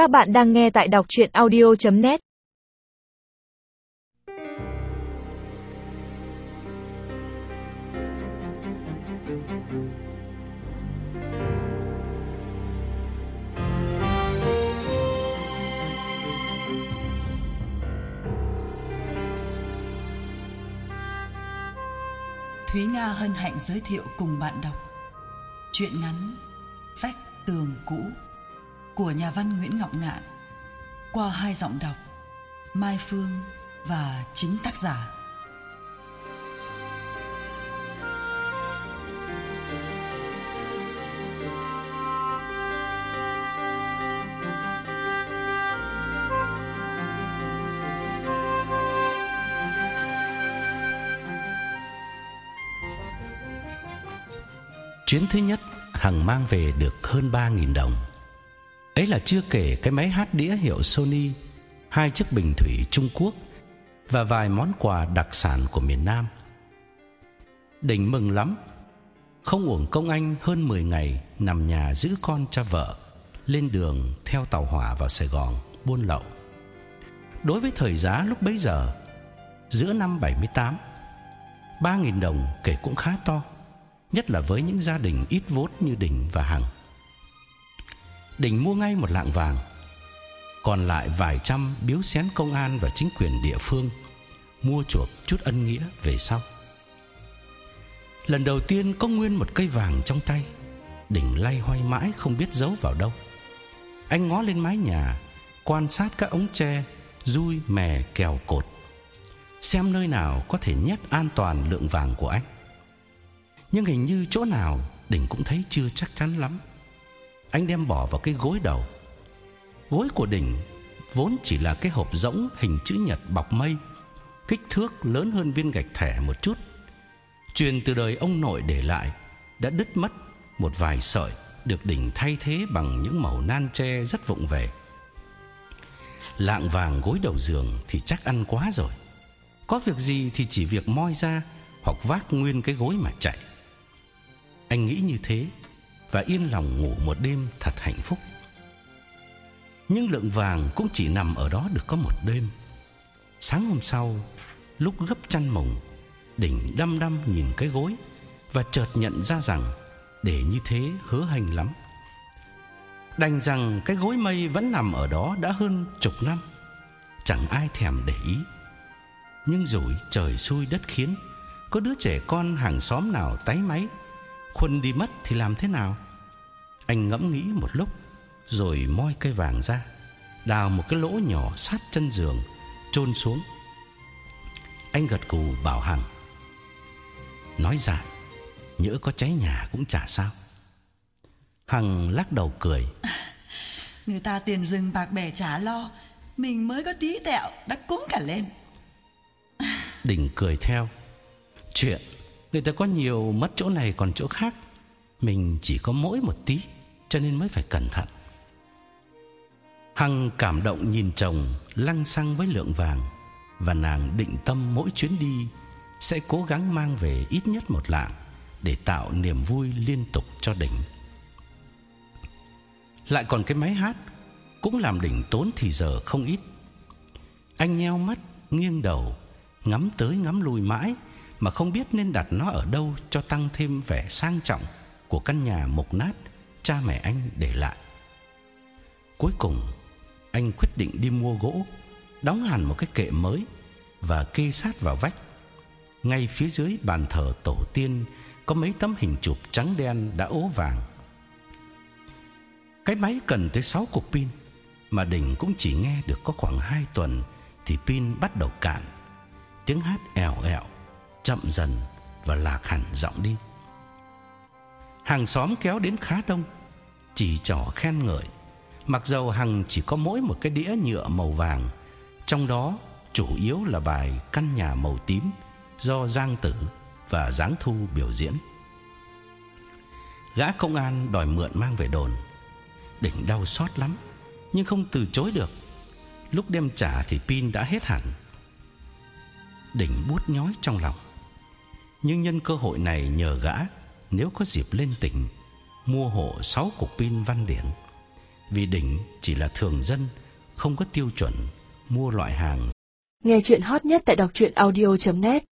Các bạn đang nghe tại đọc chuyện audio.net Thúy Nga hân hạnh giới thiệu cùng bạn đọc. Chuyện ngắn Vách tường cũ của nhà văn Nguyễn Ngọc Ngạn qua hai giọng đọc, Mai Phương và chính tác giả. Chuyến thứ nhất Hằng mang về được hơn 3.000 đồng Ấy là chưa kể cái máy hát đĩa hiệu Sony, Hai chiếc bình thủy Trung Quốc Và vài món quà đặc sản của miền Nam. Đình mừng lắm, Không uổng công anh hơn 10 ngày Nằm nhà giữ con cho vợ, Lên đường theo tàu hỏa vào Sài Gòn Buôn lậu. Đối với thời giá lúc bấy giờ, Giữa năm 78 3.000 đồng kể cũng khá to, Nhất là với những gia đình ít vốn như Đình và Hằng. Đình mua ngay một lạng vàng. Còn lại vài trăm biếu xén công an và chính quyền địa phương, Mua chuộc chút ân nghĩa về sau. Lần đầu tiên có nguyên một cây vàng trong tay Đình lay hoay mãi không biết giấu vào đâu. Anh ngó lên mái nhà, Quan sát các ống tre Dui mè kèo cột, Xem nơi nào có thể nhét an toàn lượng vàng của anh. Nhưng hình như chỗ nào Đình cũng thấy chưa chắc chắn lắm anh đem bỏ vào cái gối đầu. Gối của đỉnh Vốn chỉ là cái hộp rỗng hình chữ nhật bọc mây, Kích thước lớn hơn viên gạch thẻ một chút. Truyền từ đời ông nội để lại, Đã đứt mất một vài sợi Được đỉnh thay thế bằng những màu nan tre rất vụng về. Lạng vàng gối đầu giường thì chắc ăn quá rồi. Có việc gì thì chỉ việc moi ra Hoặc vác nguyên cái gối mà chạy. Anh nghĩ như thế và yên lòng ngủ một đêm thật hạnh phúc. Nhưng lượng vàng cũng chỉ nằm ở đó được có một đêm. Sáng hôm sau, lúc gấp chăn mỏng, đỉnh đăm đăm nhìn cái gối và chợt nhận ra rằng để như thế hứa hành lắm. Đành rằng cái gối mây vẫn nằm ở đó đã hơn chục năm, chẳng ai thèm để ý. Nhưng rồi trời xui đất khiến, có đứa trẻ con hàng xóm nào tái máy Khuân đi mất thì làm thế nào? Anh ngẫm nghĩ một lúc Rồi moi cây vàng ra Đào một cái lỗ nhỏ sát chân giường chôn xuống. Anh gật cù bảo Hằng Nói ra Nhỡ có cháy nhà cũng chả sao. Hằng lắc đầu cười Người ta tiền rừng bạc bẻ trả lo Mình mới có tí tẹo Đã cúng cả lên. Đình cười theo Chuyện Người ta có nhiều mất chỗ này còn chỗ khác. Mình chỉ có mỗi một tí, Cho nên mới phải cẩn thận. Hằng cảm động nhìn chồng Lăng xăng với lượng vàng, Và nàng định tâm mỗi chuyến đi Sẽ cố gắng mang về ít nhất một lạng Để tạo niềm vui liên tục cho đỉnh. Lại còn cái máy hát Cũng làm đỉnh tốn thì giờ không ít. Anh nheo mắt, nghiêng đầu, Ngắm tới ngắm lui mãi mà không biết nên đặt nó ở đâu cho tăng thêm vẻ sang trọng của căn nhà mục nát cha mẹ anh để lại. Cuối cùng, anh quyết định đi mua gỗ, đóng hẳn một cái kệ mới và kê sát vào vách. Ngay phía dưới bàn thờ tổ tiên có mấy tấm hình chụp trắng đen đã ố vàng. Cái máy cần tới 6 cục pin mà đỉnh cũng chỉ nghe được có khoảng 2 tuần thì pin bắt đầu cạn. Tiếng hát ẻo ẻo chậm dần và lạc hẳn giọng đi. Hàng xóm kéo đến khá đông, chỉ trỏ khen ngợi. Mặc dầu Hằng chỉ có mỗi một cái đĩa nhựa màu vàng, trong đó chủ yếu là bài căn nhà màu tím do Giang Tử và Giáng Thu biểu diễn. Gã công an đòi mượn mang về đồn. Đỉnh đau xót lắm, nhưng không từ chối được. Lúc đem trả thì pin đã hết hẳn. Đỉnh bút nhói trong lòng. Nhưng nhân cơ hội này nhờ gã Nếu có dịp lên tỉnh Mua hộ 6 cục pin văn điển vì đỉnh chỉ là thường dân, không có tiêu chuẩn mua loại hàng. Nghe chuyện hot nhất tại đọc truyện audio net